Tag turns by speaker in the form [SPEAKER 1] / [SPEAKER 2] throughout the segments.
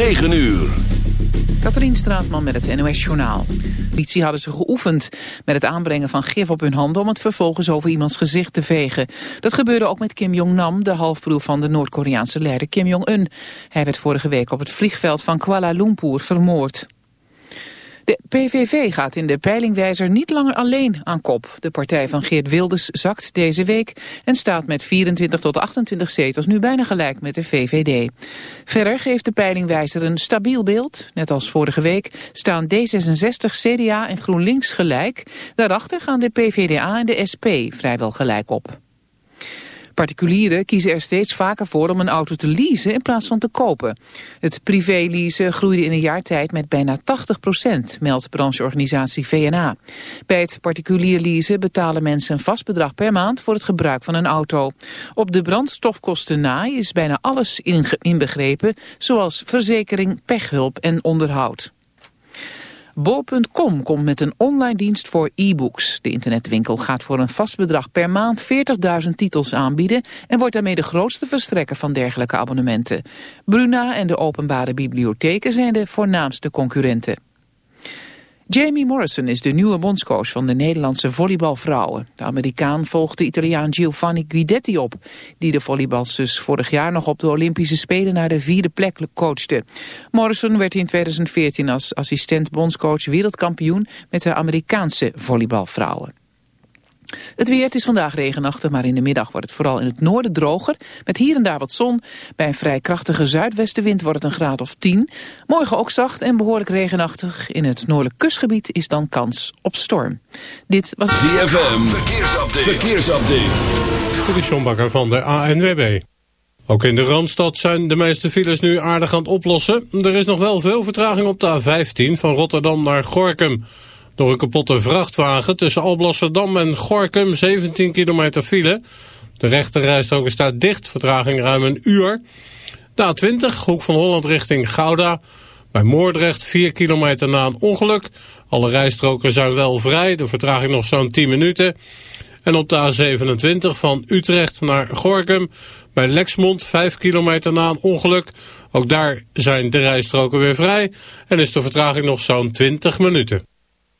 [SPEAKER 1] 9 uur.
[SPEAKER 2] Katrien Straatman met het NOS-journaal. Politie hadden ze geoefend met het aanbrengen van gif op hun handen... om het vervolgens over iemands gezicht te vegen. Dat gebeurde ook met Kim Jong-nam, de halfbroer van de Noord-Koreaanse leider Kim Jong-un. Hij werd vorige week op het vliegveld van Kuala Lumpur vermoord. De PVV gaat in de peilingwijzer niet langer alleen aan kop. De partij van Geert Wilders zakt deze week en staat met 24 tot 28 zetels nu bijna gelijk met de VVD. Verder geeft de peilingwijzer een stabiel beeld. Net als vorige week staan D66, CDA en GroenLinks gelijk. Daarachter gaan de PVDA en de SP vrijwel gelijk op. Particulieren kiezen er steeds vaker voor om een auto te leasen in plaats van te kopen. Het privé-leasen groeide in een jaar tijd met bijna 80 procent, meldt brancheorganisatie VNA. Bij het particulier leasen betalen mensen een vast bedrag per maand voor het gebruik van een auto. Op de brandstofkosten na is bijna alles inbegrepen, zoals verzekering, pechhulp en onderhoud. Bol.com komt met een online dienst voor e-books. De internetwinkel gaat voor een vast bedrag per maand 40.000 titels aanbieden... en wordt daarmee de grootste verstrekker van dergelijke abonnementen. Bruna en de openbare bibliotheken zijn de voornaamste concurrenten. Jamie Morrison is de nieuwe bondscoach van de Nederlandse volleybalvrouwen. De Amerikaan volgt de Italiaan Giovanni Guidetti op... die de volleybalsters vorig jaar nog op de Olympische Spelen... naar de vierde plek coachte. Morrison werd in 2014 als assistent bondscoach wereldkampioen... met de Amerikaanse volleybalvrouwen. Het weer, het is vandaag regenachtig, maar in de middag wordt het vooral in het noorden droger. Met hier en daar wat zon. Bij een vrij krachtige zuidwestenwind wordt het een graad of 10. Morgen ook zacht en behoorlijk regenachtig. In het noordelijk kustgebied is dan kans op storm. Dit was...
[SPEAKER 1] ZFM, verkeersupdate. verkeersupdate.
[SPEAKER 3] Dit is van de ANWB. Ook in de Randstad zijn de meeste files nu aardig aan het oplossen. Er is nog wel veel vertraging op de A15 van Rotterdam naar Gorkum. Door een kapotte vrachtwagen tussen Alblasserdam en Gorkum 17 kilometer file. De rechterrijstrook staat dicht, vertraging ruim een uur. De A20, hoek van Holland richting Gouda. Bij Moordrecht 4 kilometer na een ongeluk. Alle rijstroken zijn wel vrij, de vertraging nog zo'n 10 minuten. En op de A27 van Utrecht naar Gorkum. Bij Lexmond 5 kilometer na een ongeluk. Ook daar zijn de rijstroken weer vrij. En is de vertraging nog zo'n 20 minuten.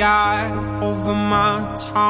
[SPEAKER 4] sky over my town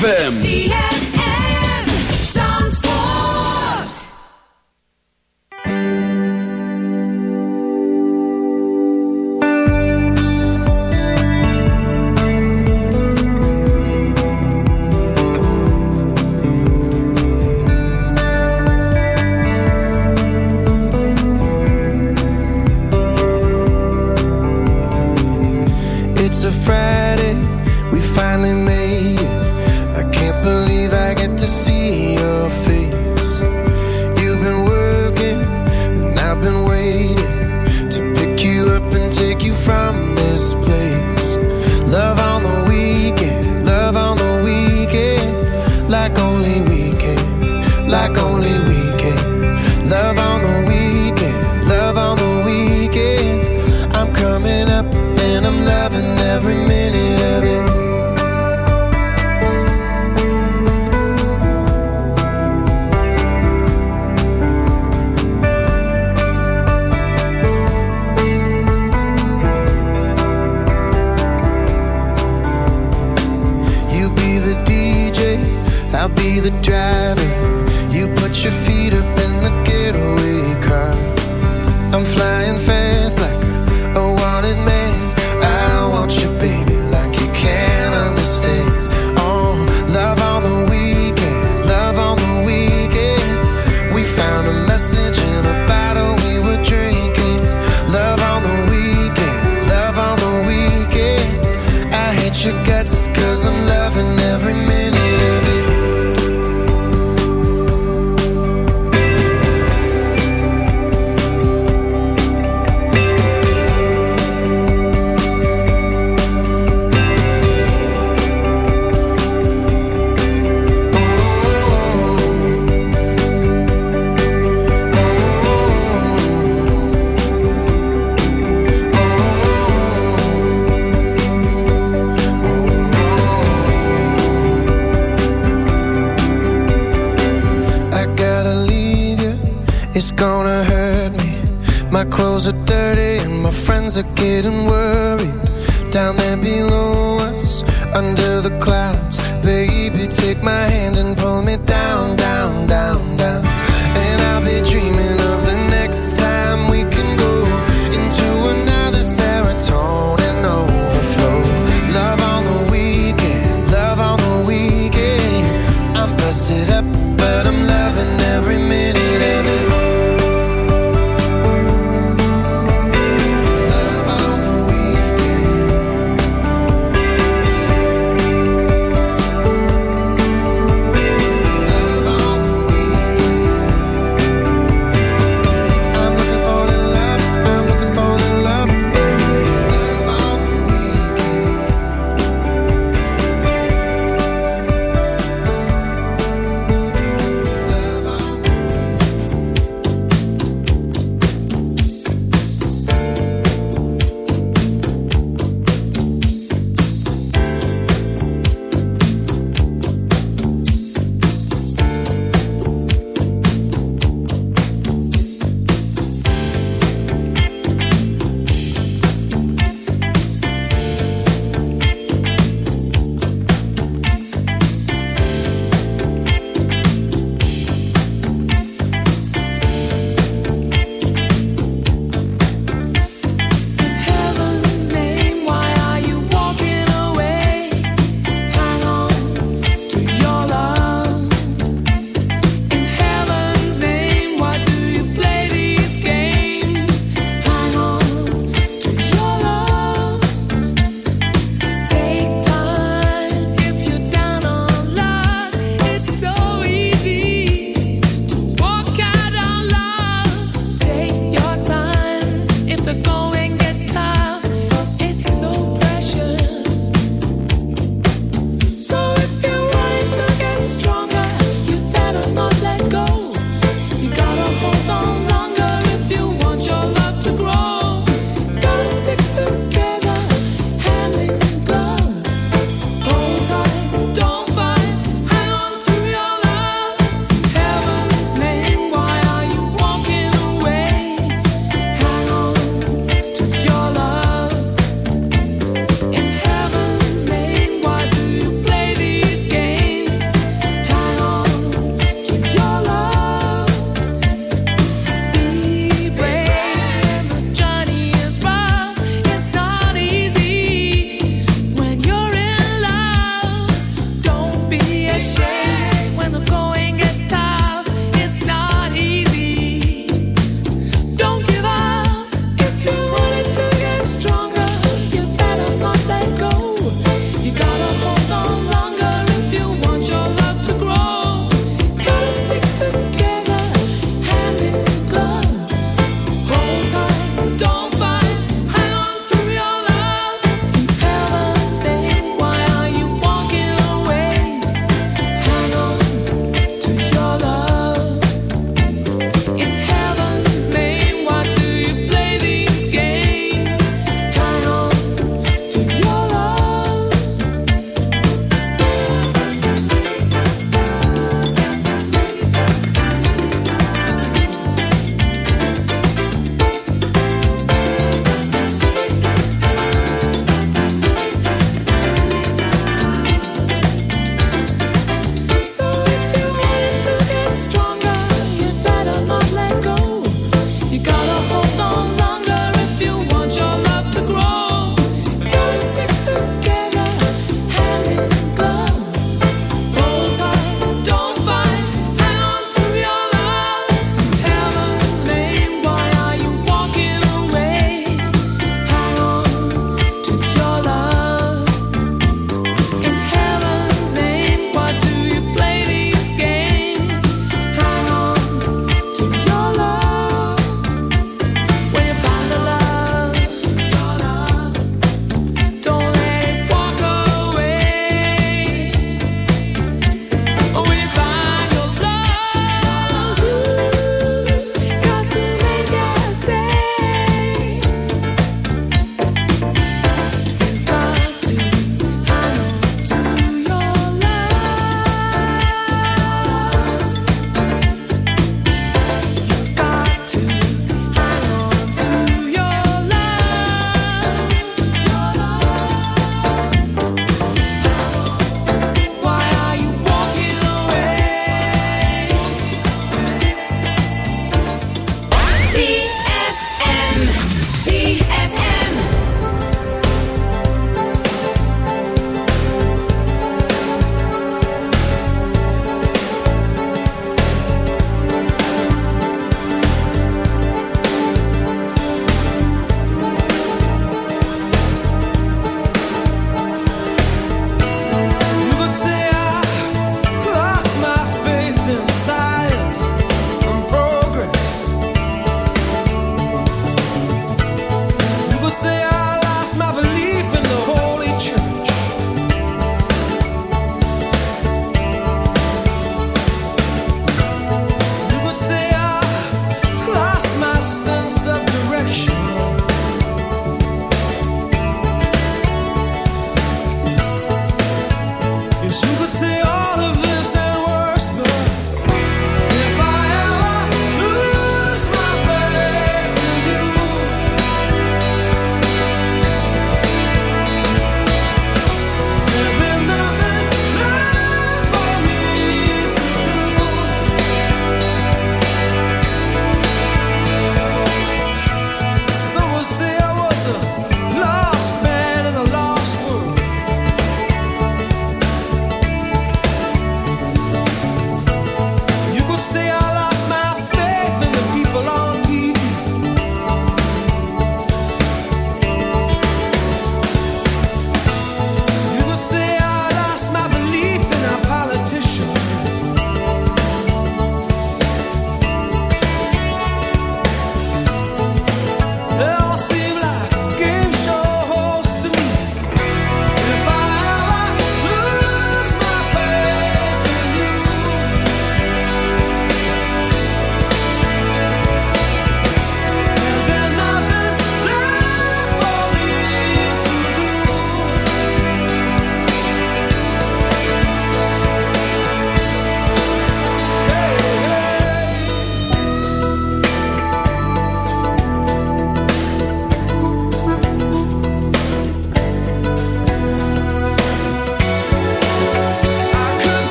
[SPEAKER 5] ZFM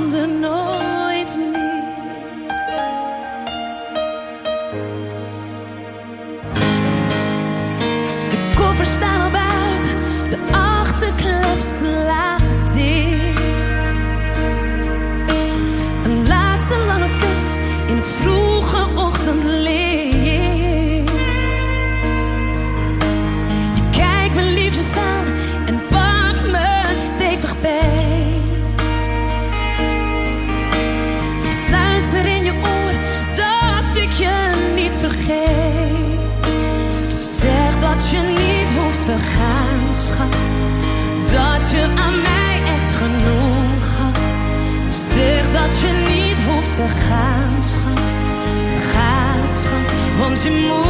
[SPEAKER 6] under no laten gaan, schat. Ga, schat, want je moet.